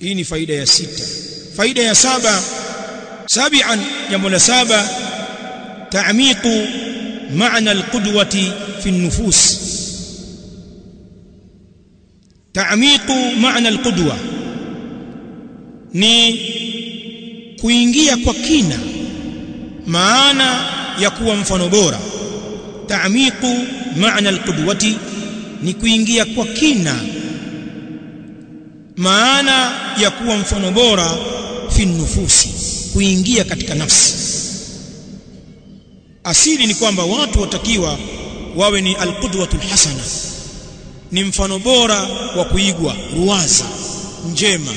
hii ni faida ya sita. Faida ya saba sabian jambo la saba ta'miqu maana alqudwati fi an-nufus. Ta'miqu maana alqudwa ni kuingia kwa kina maana ya kuwa mfano bora. Ta'miqu maana alqudwati ni kuingia kwa kina maana ya kuwa mfano bora fi nufusi kuingia katika nafsi. Asili ni kwamba watu watakiwa wawe ni alqudwatul hasana. Ni mfano bora wa kuigwa ruwaza njema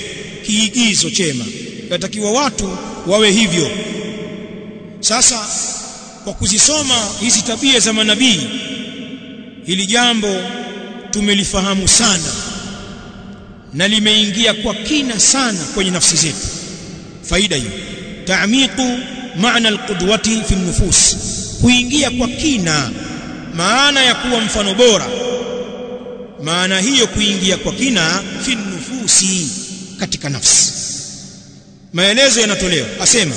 kiigizo chema. Yatakiwa watu wawe hivyo. Sasa kwa kuzisoma hizi tabia za manabii hili jambo tumelifahamu sana na limeingia kwa kina sana kwenye nafsi zetu. Faida hiyo ta'miqu maana alqudwati fi nufus kuingia kwa kina maana ya kuwa mfano bora. Maana hiyo kuingia kwa kina fi nufusi katika nafsi. Maelezo yanatolewa asema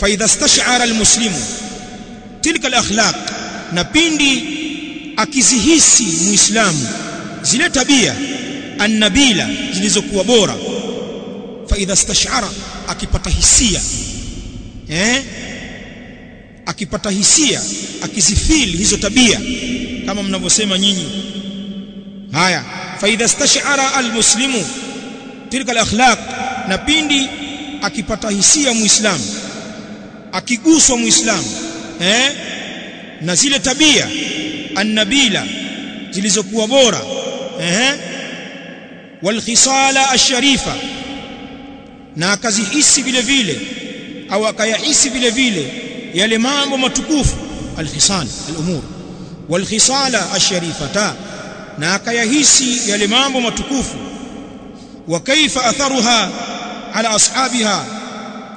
fa idha stash'ara almuslimu tilka alakhlaq na pindi akizihisi muislamu zile tabia annabila zilizokuwa bora. Fa idha stash'ara akipata hisia. Eh? Akipata hisia akizifili hizo tabia. Kama mnavyosema nyinyi. Haya. Fa idha stash'ara almuslimu tilka alakhlaq. Na pindi akipata hisia muislamu akiguswa muislamu eh? Na zile tabia annabila zilizokuwa bora eh walkhisala asharifa na akazihisi vile vile au akayahisi vile vile yale mambo matukufu alkhisal alumur. Walkhisala asharifata na akayahisi yale mambo matukufu. Wa kaifa atharuha ala ashabiha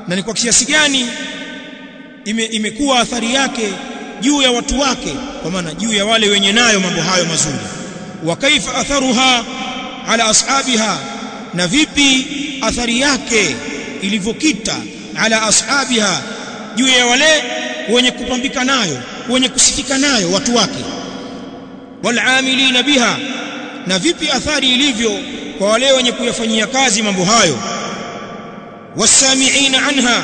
na ni kwa kiasi gani ime, imekuwa athari yake juu ya watu wake kwa maana juu ya wale wenye nayo mambo hayo mazuri. Wa kaifa atharuha ala ashabiha na vipi athari yake ilivyokita ala ashabiha juu ya wale wenye kupambika nayo wenye kusifika nayo watu wake. Walamilina biha na vipi athari ilivyo kwa wale wenye kuyafanyia kazi mambo hayo. Wasamiina anha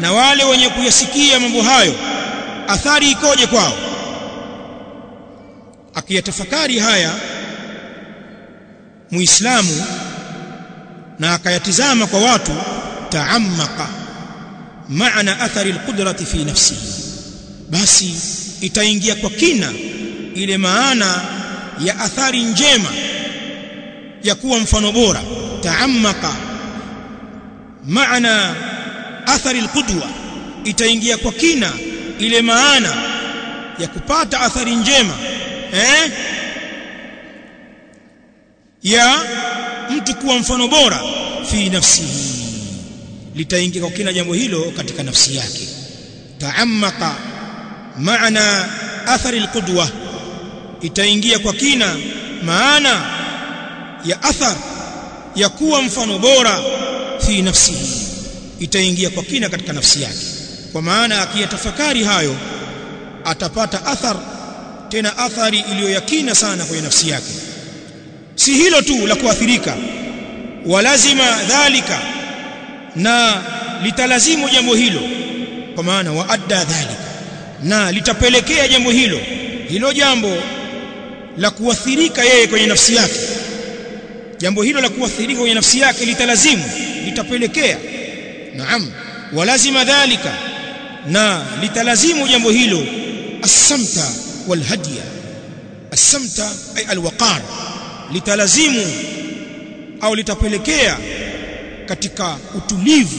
na wale wenye kuyasikia mambo hayo. Athari ikoje kwao? Akiyatafakari haya muislamu na akayatizama kwa watu taammaka maana athari alqudrati fi nafsihi. Basi itaingia kwa kina ile maana ya athari njema ya kuwa mfano bora. Taammaka maana athari alqudwa itaingia kwa kina ile maana ya kupata athari njema eh ya mtu kuwa mfano bora fi nafsihi. Litaingia kwa kina jambo hilo katika nafsi yake. Taamaka maana athari alqudwa. Itaingia kwa kina maana ya athar ya kuwa mfano bora fi nafsihi. Itaingia kwa kina katika nafsi yake. Kwa maana akiyatafakari hayo atapata athar tena athari iliyo yakina sana kwenye nafsi yake si hilo tu la kuathirika walazima dhalika na litalazimu jambo hilo kwa maana waadda dhalika na litapelekea jambo hilo hilo jambo la kuathirika yeye kwenye nafsi yake. Jambo hilo la kuathirika kwenye nafsi yake litalazimu litapelekea naam walazima dhalika na litalazimu jambo hilo asamta walhadiya asamta ay al-waqar litalazimu au litapelekea katika utulivu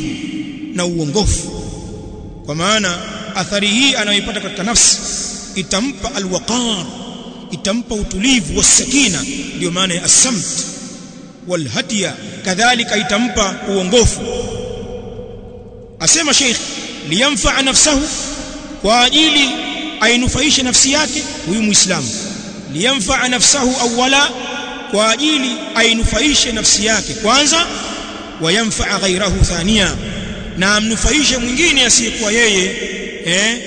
na uongofu. Kwa maana athari hii anayoipata katika nafsi itampa alwaqar itampa utulivu wasakina ndio maana ya asamt walhadiya kadhalika itampa uongofu. Asema sheikh liyamfa nafsahu kwa ajili ainufaishe nafsi yake huyu muislamu. Liyamfa nafsahu awwala kwa ajili ainufaishe nafsi yake kwanza wayanfaa ghairahu thania na amnufaishe mwingine asiyekuwa yeye eh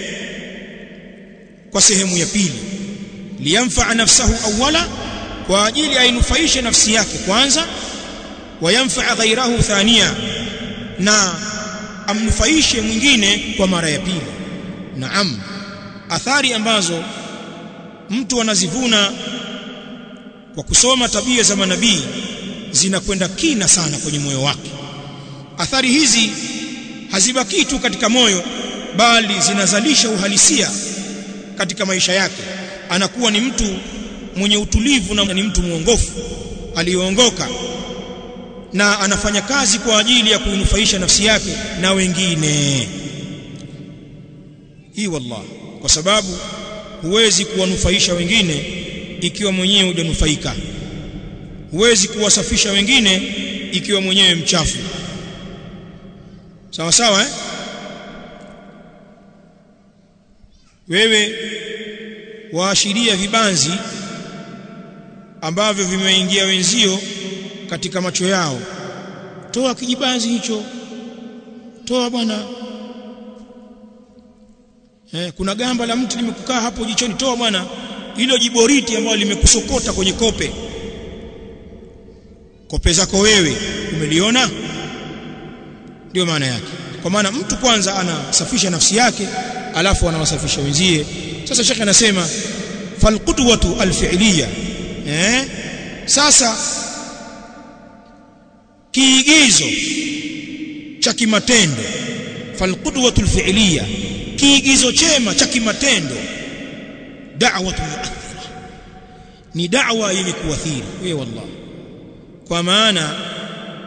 kwa sehemu ya pili. Liyamfaa nafsahu awwala kwa ajili ainufaishe nafsi yake kwanza wayamfaa ghairahu thania na amnufaishe mwingine kwa mara ya pili. Naam athari ambazo mtu anazivuna kwa kusoma tabia za manabii zinakwenda kina sana kwenye moyo wake. Athari hizi hazibaki tu katika moyo bali zinazalisha uhalisia katika maisha yake. Anakuwa ni mtu mwenye utulivu na ni mtu mwongofu aliyoongoka na anafanya kazi kwa ajili ya kuinufaisha nafsi yake na wengine. Hii wallah kwa sababu huwezi kuwanufaisha wengine ikiwa mwenyewe hujanufaika. Huwezi kuwasafisha wengine ikiwa mwenyewe mchafu. Sawa sawa eh? Wewe waashiria vibanzi ambavyo vimeingia wenzio katika macho yao. Toa kijibanzi hicho. Toa bwana. Eh, kuna gamba la mtu limekukaa hapo jichoni. Toa bwana hilo jiboriti ambalo limekusokota kwenye kope. Kope zako wewe umeliona? Ndio maana yake. Kwa maana mtu kwanza anasafisha nafsi yake alafu anawasafisha wenzie. Sasa shekhe anasema falqudwatu alfi'liya eh? Sasa kiigizo cha kimatendo falqudwatu alfi'liya kiigizo chema cha kimatendo da'watu mu'athira ni da'wa yenye kuathiri. Wewe wallahi. Kwa maana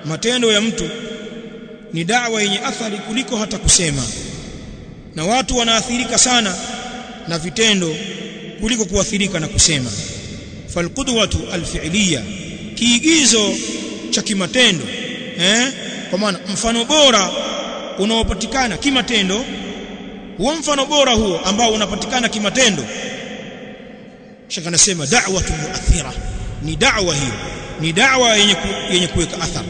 matendo ya mtu ni da'wa yenye athari kuliko hata kusema. Na watu wanaathirika sana na vitendo kuliko kuathirika na kusema. Falqudwatu alfi'liya. Kiigizo cha kimatendo eh? Kwa maana mfano bora unaopatikana kimatendo huo mfano bora huo ambao unapatikana kimatendo shaka anasema da'watu muathira. Ni da'wa hiyo. Ni da'wa yenye yenye kuweka athar.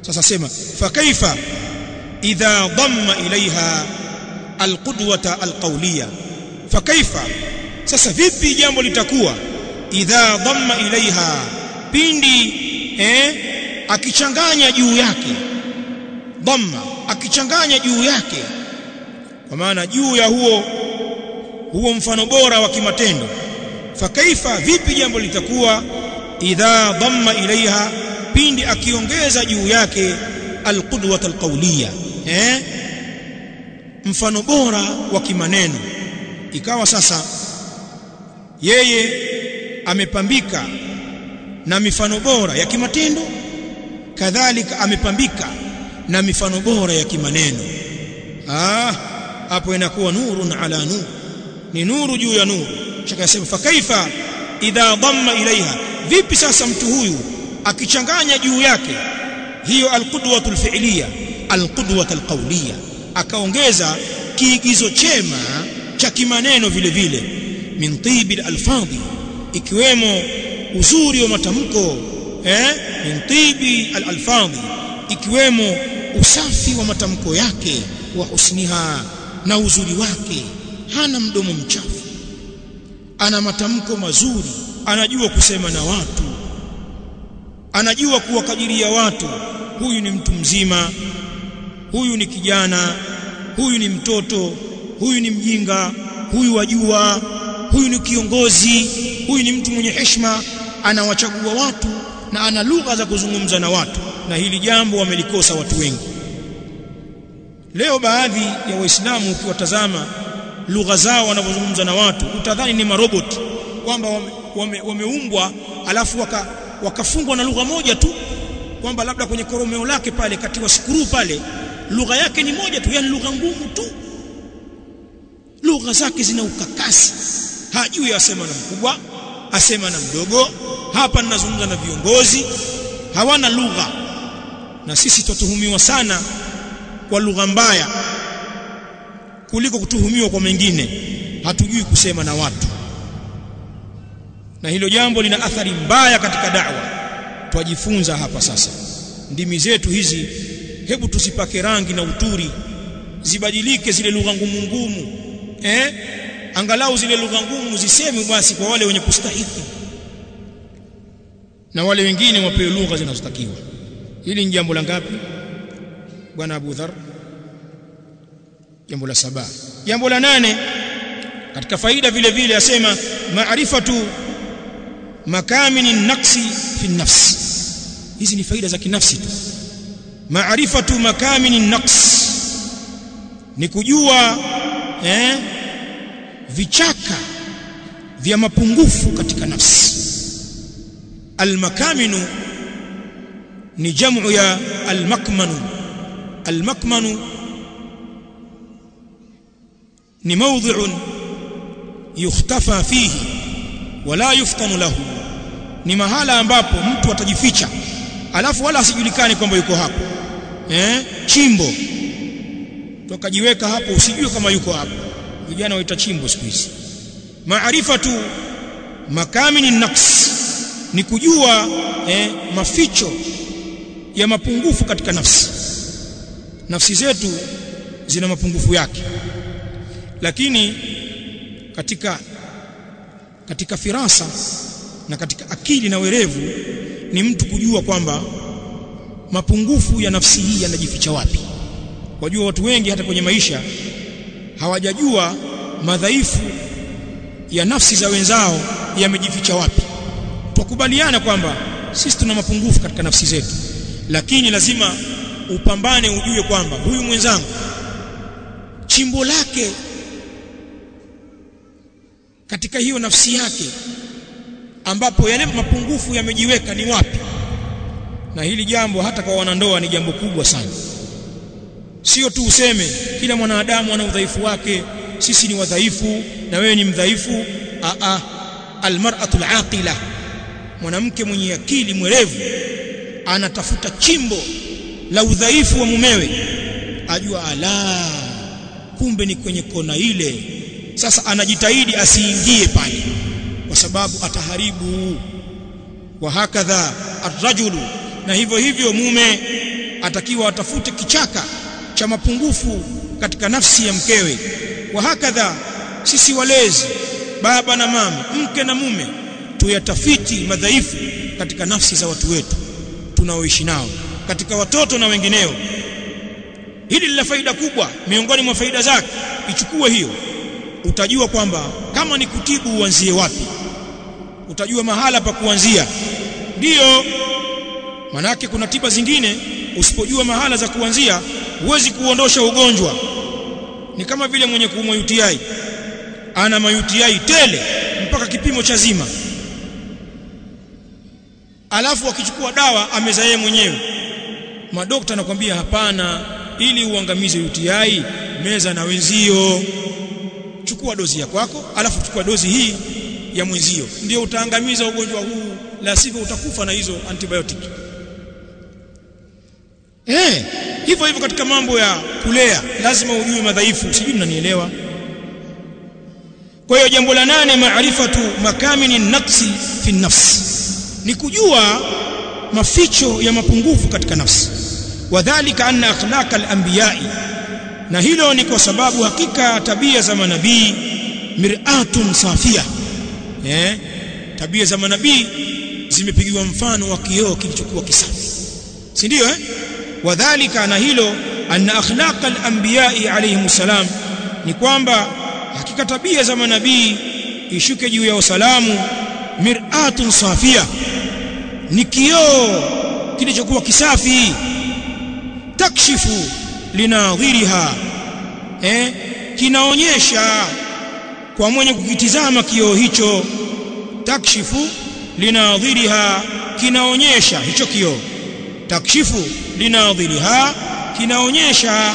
Sasa sema fa kaifa idha dhamma ilaiha alqudwata alqawliya. Fa kaifa sasa vipi jambo litakuwa? Idha dhamma ilaiha pindi eh akichanganya juu yake. Dhamma akichanganya juu yake. Kwa maana juu ya huo huo mfano bora wa kimatendo fakaifa vipi jambo litakuwa? Idha dhamma ilaiha pindi akiongeza juu yake alqudwat alqawliya eh? Mfano bora wa kimaneno. Ikawa sasa yeye amepambika na mifano bora ya kimatendo kadhalika amepambika na mifano bora ya kimaneno. Ah hapo inakuwa nurun ala nur. Ni nuru juu ya nuru shaka yasema fakaifa idha dhamma ilaiha? Vipi sasa mtu huyu akichanganya juu yake? Hiyo alqudwatul fi'liya alqudwatul qawliya akaongeza kiigizo chema cha kimaneno vile vile min tibi alfadhi ikiwemo uzuri wa matamko eh min tibi alalfadhi ikiwemo usafi wa matamko yake wa husniha na uzuri wake. Hana mdomo mchafu ana matamko mazuri anajua kusema na watu anajua kuwakadiria watu. Huyu ni mtu mzima huyu ni kijana huyu ni mtoto huyu ni mjinga huyu wajua huyu ni kiongozi huyu ni mtu mwenye heshima anawachagua watu na ana lugha za kuzungumza na watu na hili jambo wamelikosa watu wengi. Leo baadhi ya waislamu ukiwatazama lugha zao wanavyozungumza na watu utadhani ni marobot kwamba wameumbwa wame, wame alafu waka, wakafungwa na lugha moja tu kwamba labda kwenye koromeo lake pale katiwa skuru pale lugha yake ni moja tu yani lugha ngumu tu. Lugha zake zina ukakasi. Hajui asema na mkubwa asema na mdogo. Hapa ninazungumza na viongozi hawana lugha. Na sisi tutuhumiwa sana kwa lugha mbaya kuliko kutuhumiwa kwa mengine. Hatujui kusema na watu. Na hilo jambo lina athari mbaya katika da'wa. Twajifunza hapa sasa. Ndimi zetu hizi hebu tusipake rangi na uturi. Zibadilike zile lugha ngumu ngumu eh? Angalau zile lugha ngumu ziseme basi kwa wale wenye kustahiki. Na wale wengine wapewe lugha zinazotakiwa. Hili ni jambo la ngapi? Bwana Abu Dhar jambo la saba. Jambo la nane katika faida vile vile asema maarifatu makamini naqsi fi nafsi hizi ni faida za kinafsi tu. Maarifatu makamini naqs. Ni kujua eh, vichaka vya mapungufu katika nafsi. Almakaminu ni jamu ya almakmanu. Almakmanu ni mawdhi'un yukhtafa fihi wala yuftanu lahu. Ni mahala ambapo mtu atajificha alafu wala asijulikane kwamba yuko hapo. Eh chimbo. Tukajiweka hapo usijue kama yuko hapo. Vijana waita chimbo siku hizi. Maarifatu makamini naqs ni kujua eh, maficho ya mapungufu katika nafsi. Nafsi zetu zina mapungufu yake lakini katika katika firasa na katika akili na werevu ni mtu kujua kwamba mapungufu ya nafsi hii yanajificha wapi. Wajua watu wengi hata kwenye maisha hawajajua madhaifu ya nafsi za wenzao yamejificha wapi. Tukubaliana kwamba sisi tuna mapungufu katika nafsi zetu lakini lazima upambane ujue kwamba huyu mwenzangu chimbo lake katika hiyo nafsi yake ambapo yale mapungufu yamejiweka ni wapi? Na hili jambo hata kwa wanandoa ni jambo kubwa sana. Sio tu useme kila mwanadamu ana udhaifu wake sisi ni wadhaifu na wewe ni mdhaifu. A a almar'atu alaqila mwanamke mwenye akili mwerevu anatafuta chimbo la udhaifu wa mumewe. Ajua ala kumbe ni kwenye kona ile sasa anajitahidi asiingie pale kwa sababu ataharibu. Wa hakadha arrajulu na hivyo hivyo mume atakiwa atafute kichaka cha mapungufu katika nafsi ya mkewe. Wa hakadha sisi walezi baba na mama mke na mume tuyatafiti madhaifu katika nafsi za watu wetu tunaoishi nao katika watoto na wengineo. Hili lina faida kubwa miongoni mwa faida zake. Ichukue hiyo utajua kwamba kama ni kutibu uanzie wapi. Utajua mahala pa kuanzia. Ndiyo manake kuna tiba zingine. Usipojua mahala za kuanzia huwezi kuondosha ugonjwa. Ni kama vile mwenye kuumwa UTI ana ma UTI tele mpaka kipimo cha zima. Alafu akichukua dawa ameza yeye mwenyewe. Madokta anakwambia hapana ili uangamize UTI meza na wenzio chukua dozi ya kwako alafu chukua dozi hii ya mwenzio. Ndio utaangamiza ugonjwa huu la sivyo utakufa na hizo antibiotic. Eh hivyo hivyo katika mambo ya kulea lazima ujue madhaifu sijui mnanielewa. Kwa hiyo jambo la nane maarifatu makamini naqsi fi nafsi. Ni kujua maficho ya mapungufu katika nafsi. Wadhālika anna akhlaqa al-anbiya'i na hilo ni kwa sababu hakika tabia za manabii mir'atun safia. Eh? Tabia za manabii zimepigiwa mfano wa kioo kilichokuwa kisafi. Si ndio eh? Wadhālika na hilo anna akhlaqa al-anbiya'i alayhimus salam ni kwamba hakika tabia za manabii ishuke juu ya usalamu mir'atun safia. Ni kioo kilichokuwa kisafi. Takshifu linadhiriha eh kinaonyesha kwa mwenye kukitizama kioo hicho takshifu linadhiriha kinaonyesha hicho kioo takshifu linadhiriha kinaonyesha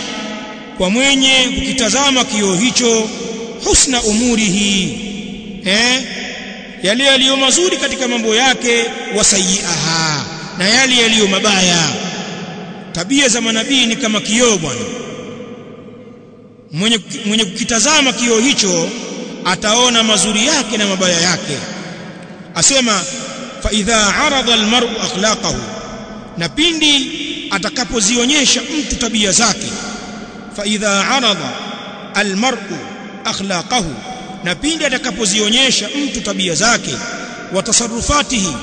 kwa mwenye kukitazama kioo hicho husna umurihi eh yale yaliyo mazuri katika mambo yake wasayiaha na yale yaliyo mabaya tabia za manabii ni kama kioo bwana. Mwenye mwenye kukitazama kioo hicho ataona mazuri yake na mabaya yake. Asema fa idha arada almar'u akhlaqahu na pindi atakapozionyesha mtu tabia zake. Fa idha arada almar'u akhlaqahu na pindi atakapozionyesha mtu tabia zake. Wa tasarufatihi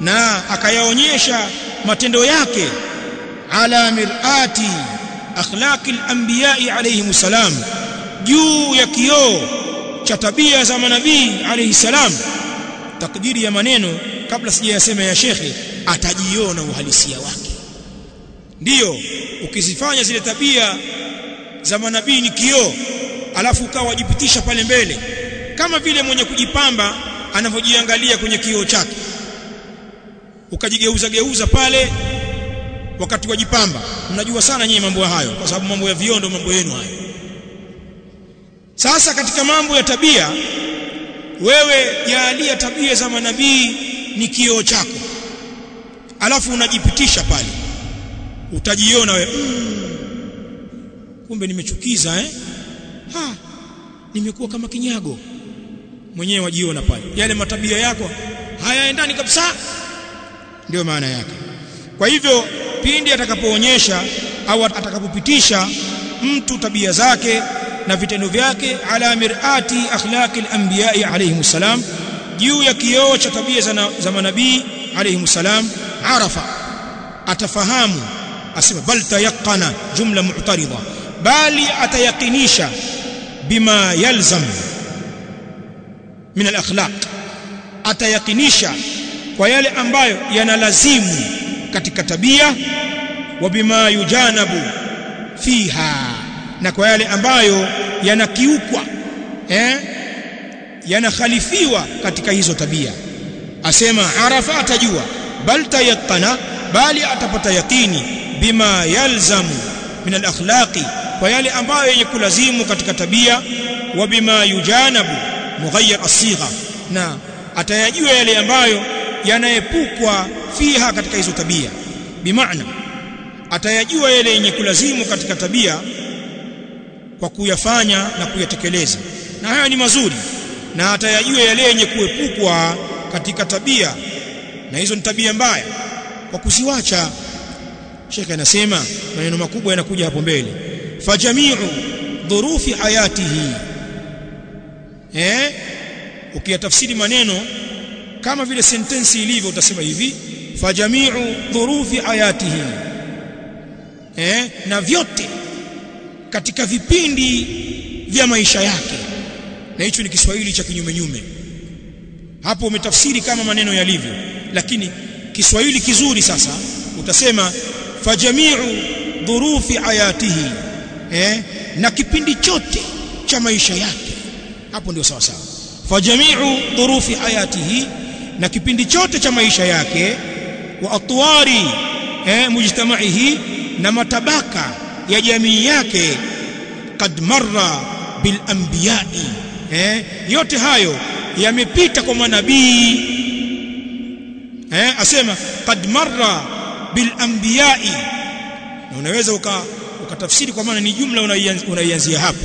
na akayaonyesha matendo yake ala mirati akhlaqi al-anbiya'i alayhim salam juu ya kioo cha tabia za manabii alayhi salam. Takdiri ya maneno kabla sijayasema ya shekhe atajiona uhalisia wake. Ndiyo ukizifanya zile tabia za manabii ni kioo alafu ukawa wajipitisha pale mbele kama vile mwenye kujipamba anavyojiangalia kwenye kioo chake. Ukajigeuza geuza pale wakati wajipamba mnajua sana nyinyi mambo hayo kwa sababu mambo ya viondo mambo yenu hayo. Sasa katika mambo ya tabia wewe jaalia tabia za manabii ni kioo chako. Alafu unajipitisha pale. Utajiona wewe mm, kumbe nimechukiza eh? Ha nimekuwa kama kinyago. Mwenyewe wajiona pale. Yale matabia yako hayaendani kabisa. Ndio maana yake kwa hivyo pindi atakapoonyesha au atakapopitisha mtu tabia zake na vitendo vyake ala mirati akhlaqi al-anbiya'i alayhim salam juu ya kioo cha tabia za manabii alayhim salam arafa atafahamu asema bal tayaqana jumla mu'tarida bali atayaqinisha bima yalzam min al-akhlaq atayaqinisha kwa yale ambayo yanalazimu katika tabia wa bima yujanabu fiha na kwa yale ambayo yanakiukwa eh yanakhalifiwa katika hizo tabia. Asema arafa atajua bal tayaqana bali atapata yakini bima yalzamu min al-akhlaqi kwa yale ambayo yenye kulazimu katika tabia wa bima yujanabu mughayyir as-sigha na atayajua yale ambayo yanaepukwa fiha katika hizo tabia. Bimaana atayajua yale yenye kulazimu katika tabia kwa kuyafanya na kuyatekeleza. Na haya ni mazuri na atayajua yale yenye kuepukwa katika tabia. Na hizo ni tabia mbaya. Kwa kuziwacha shekhe anasema maneno makubwa yanakuja hapo mbele. Fajamiu dhurufi hayatihi. Eh? Ukiyatafsiri maneno kama vile sentensi ilivyo utasema hivi fajamiu dhurufi ayatihi. Eh na vyote katika vipindi vya maisha yake. Na hicho ni Kiswahili cha kinyume nyume. Hapo umetafsiri kama maneno yalivyo. Lakini Kiswahili kizuri sasa utasema fajamiu dhurufi ayatihi. Eh na kipindi chote cha maisha yake. Hapo ndio sawa sawa. Fajamiu dhurufi hayatihi na kipindi chote cha maisha yake wa atwari eh mujtamaihi na matabaka ya jamii yake kad marra bil anbiya'i. Eh yote hayo yamepita kwa manabii. Eh asema kad marra bil anbiya'i. Na unaweza uka ukatafsiri kwa maana ni jumla unaianzia hapo.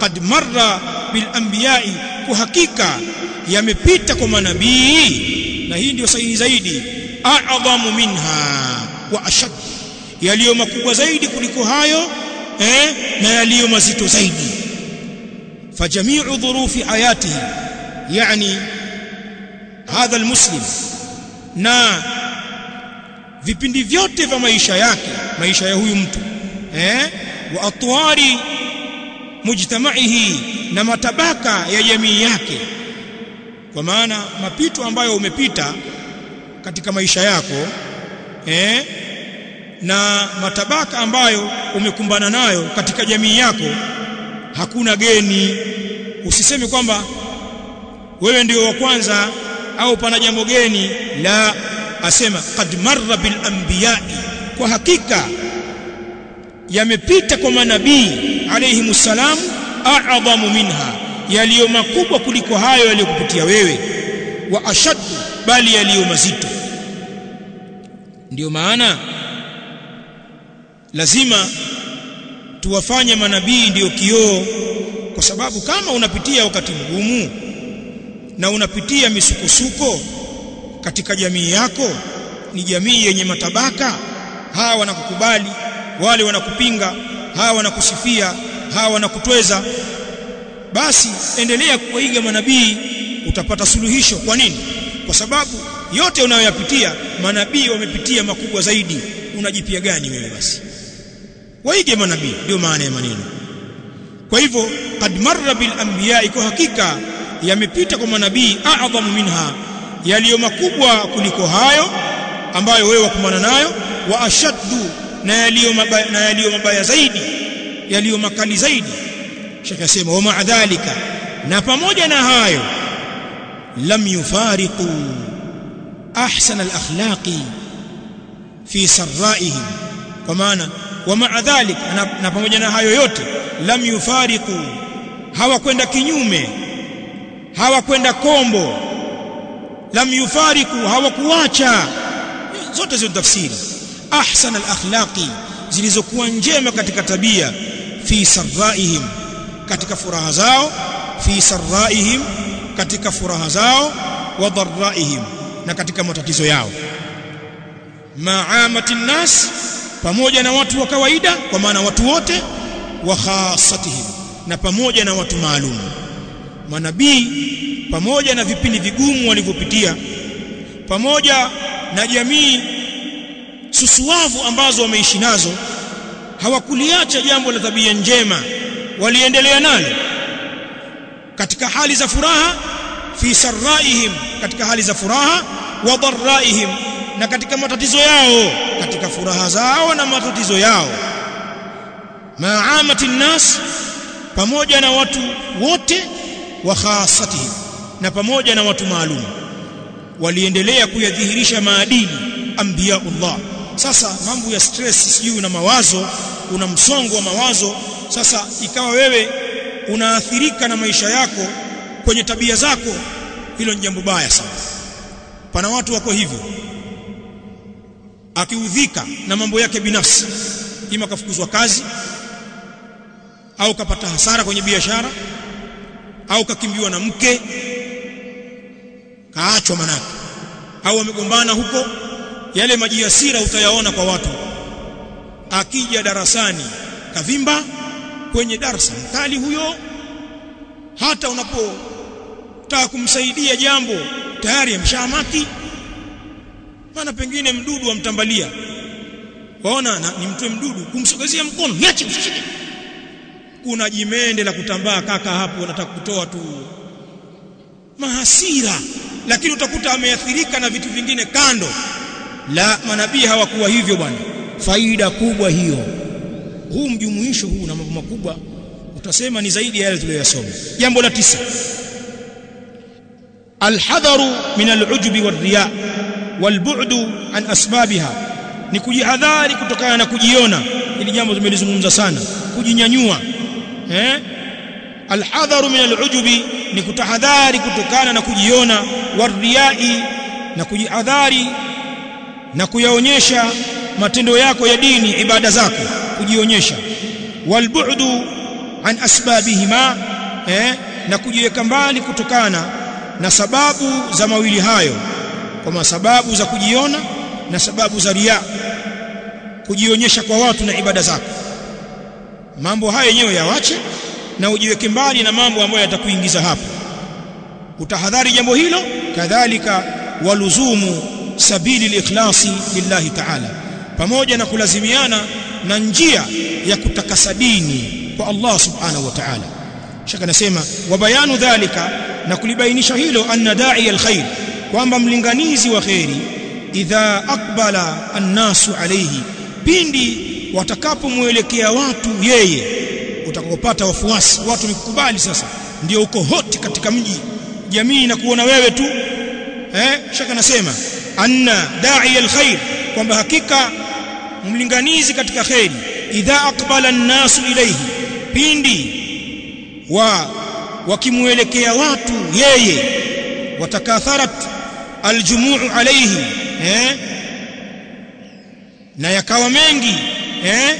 Kad marra bil anbiya'i. Kwa hakika yamepita kwa manabii na hii ndio sahihi zaidi. A'dhamu minha wa ashad yaliyo makubwa zaidi kuliko hayo eh na yaliyo mazito zaidi. Fajami'u dhurufi hayatihi yani hadha almuslim na vipindi vyote vya maisha yake maisha ya huyu mtu eh wa atwari mujtamaihi na matabaka ya jamii yake kwa maana mapito ambayo umepita katika maisha yako eh na matabaka ambayo umekumbana nayo katika jamii yako hakuna geni. Usiseme kwamba wewe ndio wa kwanza au pana jambo geni. La asema qad marra bil anbiya'i. Kwa hakika yamepita kwa manabii alayhi salam a'dhamu minha yaliyo makubwa kuliko hayo yaliyokupitia wewe wa ashaddu bali yaliyo mazito. Ndiyo maana lazima tuwafanye manabii ndiyo kioo kwa sababu kama unapitia wakati mgumu na unapitia misukosuko katika jamii yako ni jamii yenye matabaka hawa wanakukubali wale wanakupinga hawa wanakusifia hawa wanakutweza basi endelea kuiga manabii utapata suluhisho. Kwa nini? Kwa sababu yote unayoyapitia manabii wamepitia makubwa zaidi. Unajipia gani wewe basi? Waige manabii ndio maana ya maneno. Kwa hivyo kad marra bil anbiya kwa hakika yamepita kwa manabii a'dhamu minha yaliyo makubwa kuliko hayo ambayo wewe wakumana nayo wa ashaddu na yaliyo mabaya, na yaliyo mabaya zaidi yaliyo makali zaidi Sheikh asema wa ma'adhalika na pamoja na hayo lam yufariqu ahsana al-akhlaqi fi sarraihim. Kwa maana wa ma'adhalika na, na pamoja na hayo yote lam yufariqu hawakwenda kinyume hawakwenda kombo. Lam yufariqu hawakuacha. Zote zile tafsiri. Ahsan al-akhlaqi zilizokuwa njema katika tabia fi sarraihim katika furaha zao fi sarraihim katika furaha zao wa dharraihim na katika matatizo yao. Ma'amati nas pamoja na watu wa kawaida kwa maana watu wote wa khasatihim na pamoja na watu maalum. Manabii pamoja na vipindi vigumu walivyopitia pamoja na jamii susuavu ambazo wameishi nazo hawakuliacha jambo la tabia njema waliendelea nalo katika hali za furaha fi sarraihim katika hali za furaha wa dharraihim na katika matatizo yao katika furaha zao na matatizo yao. Maamati nas pamoja na watu wote wa khasatihim na pamoja na watu maalum. Waliendelea kuyadhihirisha maadili anbiyaullah sasa mambo ya stress sijui una mawazo una msongo wa mawazo sasa ikawa wewe unaathirika na maisha yako kwenye tabia zako hilo ni jambo baya sana. Pana watu wako hivyo akiudhika na mambo yake binafsi ima kafukuzwa kazi au kapata hasara kwenye biashara au kakimbiwa na mke kaachwa manake au wamegombana huko yale maji utayaona kwa watu. Akija darasani kavimba kwenye darsa mkali huyo hata unapotaka kumsaidia jambo tayari amshamaki maana pengine mdudu amtambalia waona ni mtwe mdudu kumsogezea mkono niache usishike. Kuna jimende la kutambaa kaka hapo nataka kutoa tu. Mahasira. Lakini utakuta ameathirika na vitu vingine kando la manabii hawakuwa hivyo bwana. Faida kubwa hiyo. Huu mjumuisho huu na mambo makubwa utasema ni zaidi ya yale tuliyosoma jambo la tisa. Alhadharu min alujubi warriya walbu'du an asbabiha. Ni kujihadhari kutokana na kujiona. Ili jambo tumelizungumza sana. Kujinyanyua. Eh? Alhadharu min alujubi ni kutahadhari kutokana na kujiona. Warriyai na kujihadhari na kuyaonyesha matendo yako ya dini ibada zako kujionyesha. Walbu'du an asbabihima eh na kujiweka mbali kutokana na sababu za mawili hayo. Kwa sababu za kujiona na sababu za ria kujionyesha kwa watu na ibada zako. Mambo hayo yenyewe yawache na ujiweke mbali na mambo ambayo yatakuingiza hapo. Utahadhari jambo hilo kadhalika waluzumu sabili al-ikhlasi lillahi ta'ala. Pamoja na kulazimiana na njia ya kutakasa dini kwa Allah subhanahu wa ta'ala. Shaka nasema wa bayanu dhalika na kulibainisha hilo anna da'i alkhair kwamba mlinganizi wa khairi idha aqbala annasu alayhi pindi watakapomwelekea watu yeye utakopata wafuasi watu nikukubali sasa ndio uko hoti katika mji jamii na kuona wewe tu. Eh shaka nasema anna da'i alkhair kwamba hakika mlinganizi katika khairi idha aqbala an-nas ilayhi pindi wa wakimuelekea watu yeye watakatharat aljumuu alayhi eh na yakawa mengi eh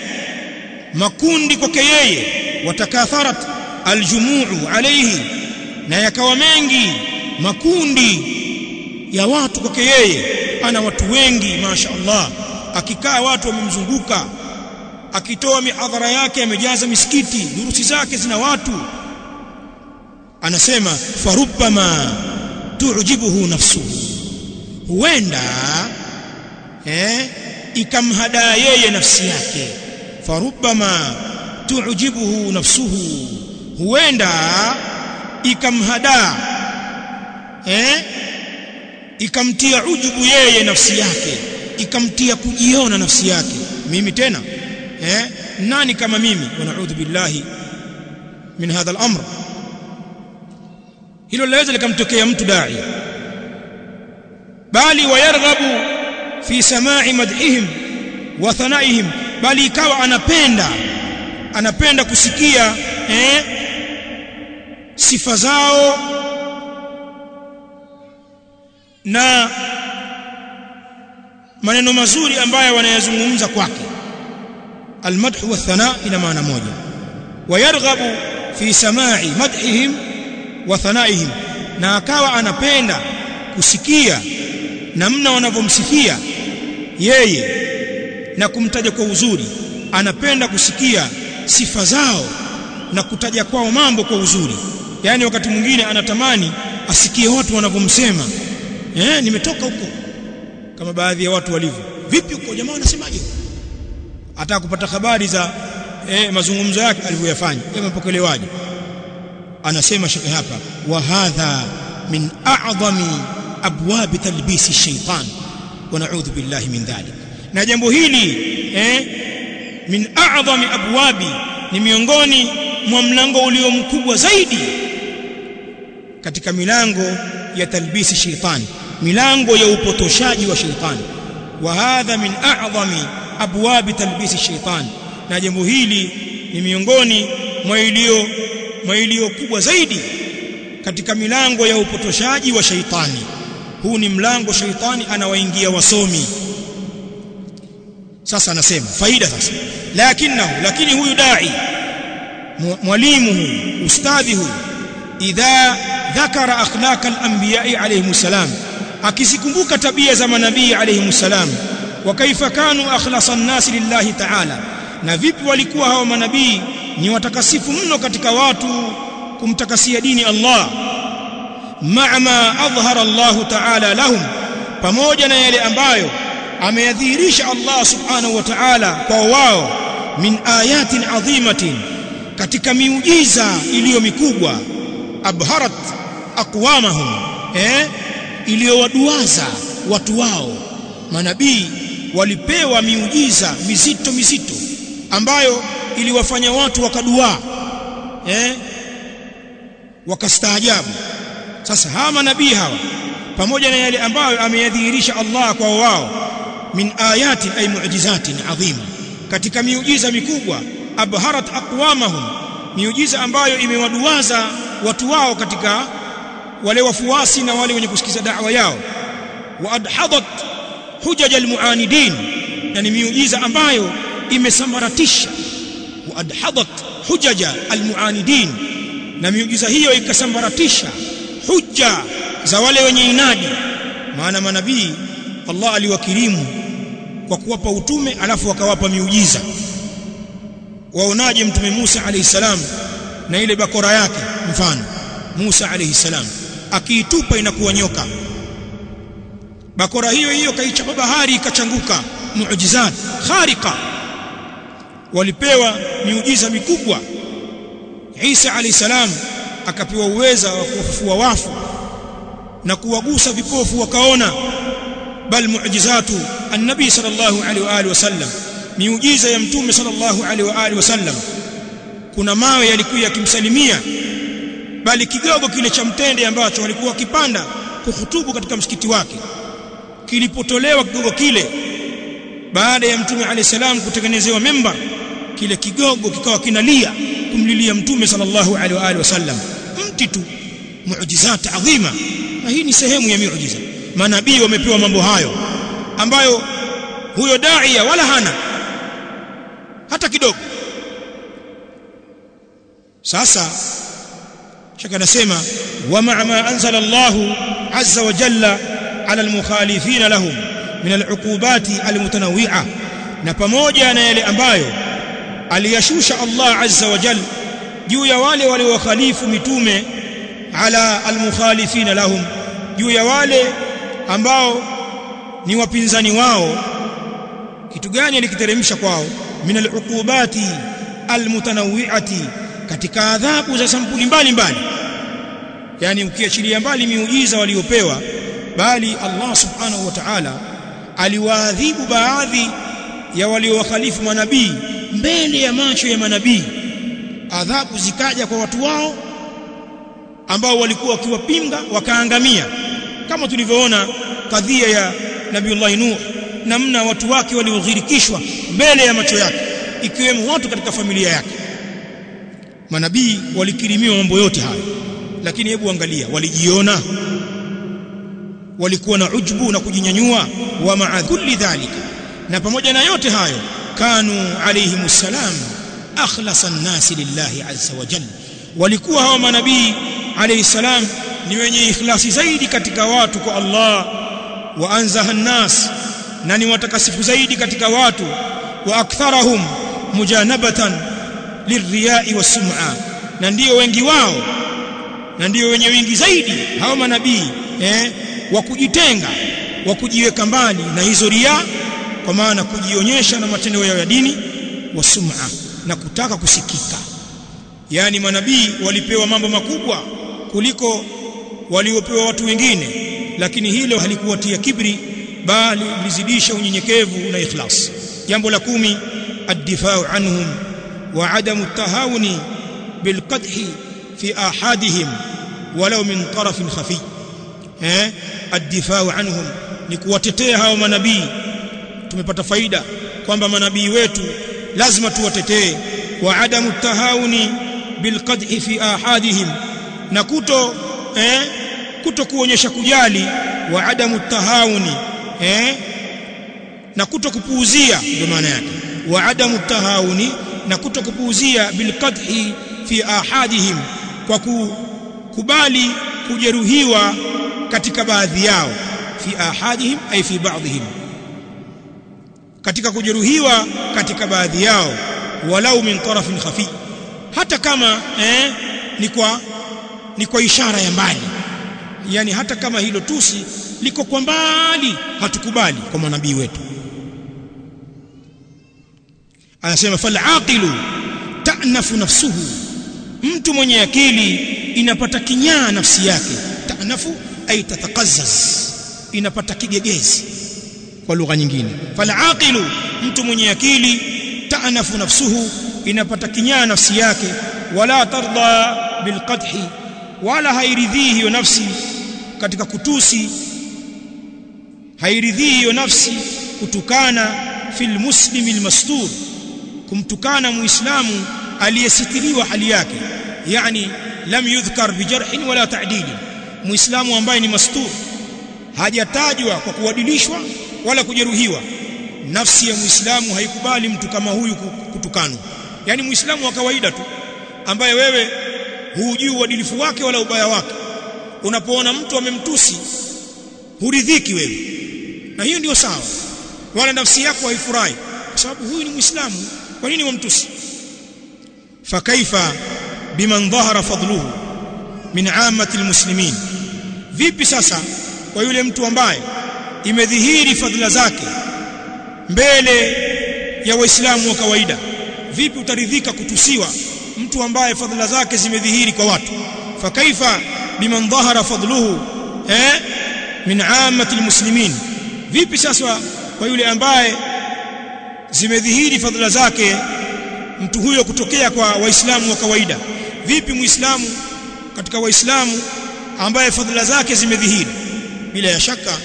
makundi kwake yeye watakatharat aljumuu alayhi na yakawa mengi makundi ya watu kwake yeye. Ana watu wengi masha Allah akikaa watu wamemzunguka akitoa mihadhara yake amejaza misikiti durusi zake zina watu. Anasema farubama tu'jibuhu nafsuhu huenda eh ikamhadaa yeye nafsi yake. Farubama tu'jibuhu nafsuhu. Huenda ikamhadaa eh ikamtia ujubu yeye nafsi yake. Ikamtia kujiona nafsi yake. Mimi tena? Eh? Nani kama mimi? Wanaudhu billahi min hadha al-amr. Hilo laweza likamtokea mtu dai. Bali wayarghabu fi sama'i madhihim wa thanaihim. Bali ikawa anapenda anapenda kusikia eh sifa zao na maneno mazuri ambayo wanayazungumza kwake. Almadhu wathana ina maana moja. Wayarghabu fi sama'i madhihim wa thanaihim. Na akawa anapenda kusikia namna wanavyomsifia yeye na kumtaja kwa uzuri. Anapenda kusikia sifa zao na kutaja kwao mambo kwa uzuri. Yani wakati mwingine anatamani asikie watu wanavyomsema eh nimetoka huko. Kama baadhi ya watu walivyo. Vipi huko jamaa wanasemaje? Ataka kupata habari za eh, mazungumzo yake alivyoyafanya. Yamepokelewaje anasema shekhe hapa wa hadha min a'zami abwab talbisi shaytan wa na'udhu billahi min dhalik. Na jambo hili eh min a'zami abwabi ni miongoni mwa mlango ulio mkubwa zaidi katika milango ya talbisi shaytan milango ya upotoshaji wa shaytan wa hadha min a'zami abwab talbisi shaytan na jambo hili ni miongoni mwa iliyo kubwa zaidi katika milango ya upotoshaji wa shaitani. Huu ni mlango shaitani anawaingia wasomi. Sasa anasema faida sasa. Lakinahu lakini huyu dai mwalimu ustadhi huyu idha dhakara akhlaq al-anbiya alayhi salam akizikumbuka tabia za manabii alayhi salam wa kaifa kanu akhlasa an-nas lillahi ta'ala na vipi walikuwa hao manabii ni watakasifu mno katika watu kumtakasia dini Allah. Ma'ama adhhara Allah ta'ala lahum pamoja na yale ambayo ameyadhihirisha Allah subhanahu wa ta'ala kwa wao min ayatin adhimatin katika miujiza iliyo mikubwa abharat aqwamahum eh iliyowaduaza watu wao. Manabii walipewa miujiza mizito mizito ambayo iliwafanya watu wakadua eh wakastaajabu. Sasa hawa manabii hawa pamoja na yale ambayo ameyadhihirisha Allah kwa wao min ayatin ay mu'jizatin adhima katika miujiza mikubwa abharat aqwamahum miujiza ambayo imewaduaza watu wao katika wale wafuasi na wale wenye kusikiza da'wa yao. Wa adhadat hujaj almuanidin na ni miujiza ambayo imesambaratisha. Wa adhadat hujaja almuanidin na miujiza hiyo ikasambaratisha hujja za wale wenye inadi. Maana manabii Allah aliwakirimu kwa kuwapa utume alafu wakawapa miujiza. Waonaje mtume Musa alayhi salam na ile bakora yake? Mfano Musa alayhi salam akiitupa inakuwa nyoka. Bakora hiyo hiyo kaichapa bahari ikachanguka. Muujizat khariqa. Walipewa miujiza mikubwa. Isa alayhi salam akapewa uweza wa kuwafufua wafu na kuwagusa vipofu wakaona bal muujizatu annabi sallallahu alaihi wa alihi wasallam miujiza ya mtume sallallahu alaihi wa alihi wasallam. Kuna mawe yalikuwa yakimsalimia bali kigogo kile cha mtende ambacho walikuwa wakipanda kuhutubu katika msikiti wake. Kilipotolewa kigogo kile baada ya mtume alayhi salam kutengenezewa memba kile kigogo kikawa kinalia kumlilia mtume sallallahu alaihi wa alihi wasallam. Mti tu muujizat adhima na hii ni sehemu ya miujiza manabii wamepewa mambo hayo ambayo huyo daia wala hana. Hata kidogo. Sasa shaka anasema wa ma'a ma anzala Allahu azza wa jalla ala almukhalifina lahum min al'uqubati almutanawi'a na pamoja na yale ambayo aliyashusha Allah azza wa jalla juu ya wale waliowakhalifu mitume ala almukhalifina lahum juu ya wale ambao ni wapinzani wao kitu gani alikiteremsha kwao? Min aluqubati almutanawwi'ati katika adhabu za sampuli mbalimbali yani ukiachilia mbali miujiza waliopewa bali Allah subhanahu wa ta'ala aliwaadhibu baadhi ya waliowakhalifu manabii mbele ya macho ya manabii. Adhabu zikaja kwa watu wao ambao walikuwa wakiwapinga wakaangamia. Kama tulivyoona kadhia ya Nabiullah Nuh namna watu wake walioghirikishwa mbele ya macho yake ikiwemo watu katika familia yake manabii walikirimiwa mambo yote hayo. Lakini hebu angalia walijiona? Walikuwa na ujbu na kujinyanyua? Wa ma'a kulli dhalika. Na pamoja na yote hayo kanu alayhimus salam akhlasa an-nasi lillahi azza wa jalla. Walikuwa hawa manabii alayhi salam ni wenye ikhlasi zaidi katika watu kwa Allah. Wa anzaha an-nas na ni watakasifu zaidi katika watu. Wa aktharahum mujanabatan lirriya'i wasum'a na ndio wengi wao na ndio wenye wingi zaidi hawa manabii eh wa kujitenga wa kujiweka mbali na hizo ria kwa maana kujionyesha na matendo yao ya dini wa sum'a na kutaka kusikika. Yani manabii walipewa mambo makubwa kuliko waliopewa watu wengine lakini hilo halikuwatia kibri bali lizidisha unyenyekevu na ikhlas. Jambo la kumi ad-difa'u anhum wa التهاون بالقدح في احادهم ولو من طرف خفي eh ad-difa'u anhum ni kuwatetea hao manabii. Tumepata faida kwamba manabii wetu lazima tuwatetee. Wa adamu tahauni bilqadhi fi ahadihim na kuto eh kuto kuonyesha kujali. Wa adamu tahauni eh na kuto kupuuzia ndio maana yake. Wa adamu tahawuni na kuto kupuuzia bilqadhi fi ahadihim kwa kukubali kujeruhiwa katika baadhi yao fi ahadihim ay fi ba'dihim. Katika kujeruhiwa katika baadhi yao walau min tarafin khafi. Hata kama eh, ni kwa ni kwa ishara ya mbali. Yani hata kama hilo tusi liko kwa mbali hatukubali kwa manabii wetu anasema falaqilu ta'nafu nafsuhu. Mtu mwenye akili inapata kinyaa nafsi yake. Ta'nafu ay tataqazzaz. Inapata kigegezi. Kwa lugha nyingine. Falaqilu mtu mwenye akili ta'nafu nafsuhu inapata kinyaa nafsi yake. Wala tarda bilqadhi wala hairidhii hiyo nafsi katika kutusi. Hairidhii hiyo nafsi kutukana fil muslimi almastur kumtukana muislamu aliyesitiriwa hali yake yani lam yudhkar bijarhin wala ta'dil. Muislamu ambaye ni mastur hajatajwa kwa kuadilishwa wala kujeruhiwa. Nafsi ya muislamu haikubali mtu kama huyu kutukanwa. Yani muislamu wa kawaida tu ambaye wewe hujui uadilifu wake wala ubaya wake. Unapoona mtu amemtusi huridhiki wewe. Na hiyo ndio sawa. Wala nafsi yako haifurahi. Kwa sababu huyu ni muislamu kwa nini wamtusi? Fakaifa biman dhahara fadluhu min ammati almuslimin. Vipi sasa kwa yule mtu ambaye imedhihiri fadhila zake mbele ya waislamu wa kawaida vipi utaridhika kutusiwa mtu ambaye fadhila zake zimedhihiri kwa watu? Fakaifa biman dhahara fadluhu eh min ammati almuslimin. Vipi sasa kwa yule ambaye zimedhihiri fadhila zake mtu huyo kutokea kwa waislamu wa kawaida. Vipi muislamu katika waislamu ambaye fadhila zake zimedhihiri? Bila ya shaka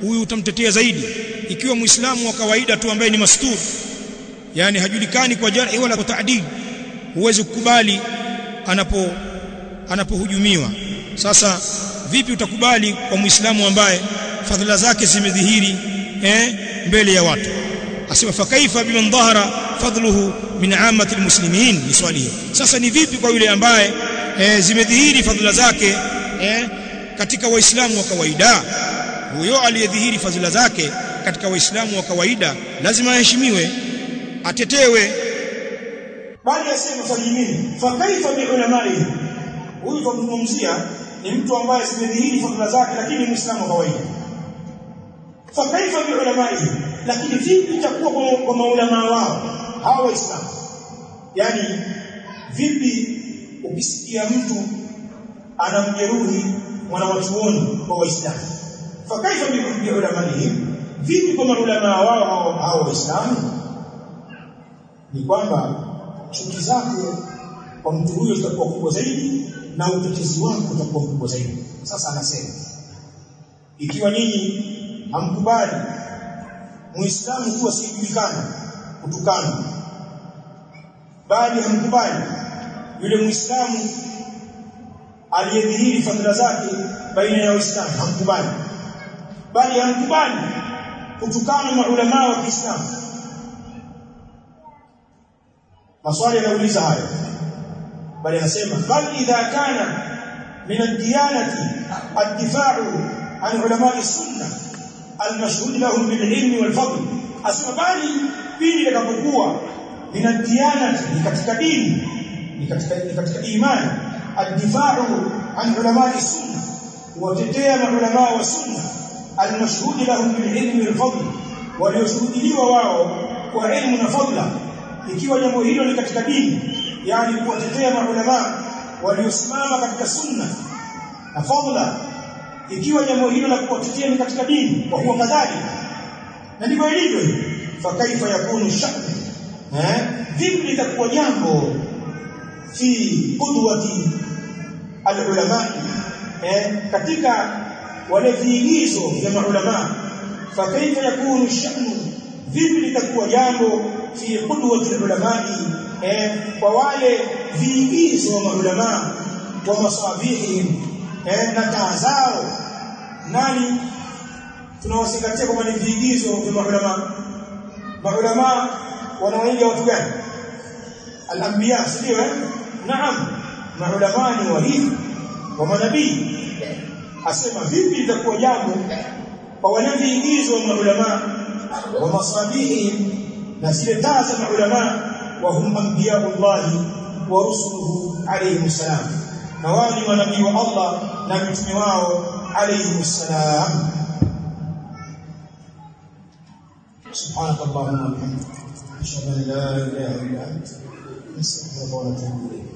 huyu utamtetea zaidi. Ikiwa muislamu wa kawaida tu ambaye ni mastur yani hajulikani kwa jarhi wala kwa taadili huwezi kukubali anapo anapohujumiwa. Sasa vipi utakubali kwa muislamu ambaye fadhila zake zimedhihiri eh mbele ya watu asema fakaifa biman dhahara fadluhu min amati almuslimin? Ni swali hiyo sasa ni vipi kwa yule ambaye eh, zimedhihiri fadhila zake eh, katika waislamu wa kawaida? Huyo aliyedhihiri fadhila zake katika waislamu wa kawaida lazima aheshimiwe atetewe. Bali asema fajimini fa kaifa bi ulamai? Huyu tumzungumzia ni mtu ambaye zimedhihiri fadhila zake lakini muislamu wa kawaida fa ni ulama hizi lakini vipi itakuwa kwa maulama wao? Hawa waislamu yani vipi ukisikia mtu anamjeruhi mwanawachuoni wa waislamu? Fa kaifa bi ulamaihi vipi kwa maulama wao hawa waislamu? Ni kwamba chuki zako kwa mtu huyo zitakuwa kubwa zaidi na utetezi wako utakuwa kubwa zaidi. Sasa anasema ikiwa nyinyi hamkubali. Muislamu kuwa sijulikana kutukana bali hamkubali. Yule muislamu aliyedhihiri fadhila zake baina ya waislamu hamkubali. Bali hamkubali kutukana maulama wa Kiislamu. Maswali yanauliza hayo. Bali anasema bal idha kana min ad-diyanati ad-difa'u an ulama as-sunnah al-mashhud lahum bililmi walfadl asema bali pili litakapokuwa min ad-diyanati ni katika dini ni katika ni katika imani ad-difa'u an ulama'i sunna watetea maulama wa sunna almashhud lahum bililmi wal-fadl walioshuhudiliwa wao kwa elimu na fadla ikiwa jambo hilo ni katika dini yani kuwatetea maulama waliosimama katika sunna na fadla ikiwa jambo hilo la kuwatetea ni katika dini kwa kuwa kadhalika. Na ndivyo ilivyo fa kaifa yakunu sha'n eh? Vipi litakuwa jambo fi qudwati alulama? Eh? Katika wale viigizo vya maulama. Fa kaifa yakunu sha'nu vipi litakuwa jambo fi qudwati alulama? Eh? Kwa wale viigizo wa maulama wa masabihim eh na taa zao. Nani? Tunawazingatia kwamba ni viigizo vya maulama. Maulama wanaoiga watu gani? Al-anbiya sio eh? Naam. Maulama ni warithi wa manabii. Asema vipi litakuwa jambo kwa wale viigizo wa maulama wa masabihi na zile taa za maulama wa hum anbiya'ullah wa rusuluhu alayhi salam na wali manabii wa Allah na mitume wao alayhi salam. سبحانك اللهم وبحمدك اشهد ان لا اله الا انت نستغفرك ونتوب اليك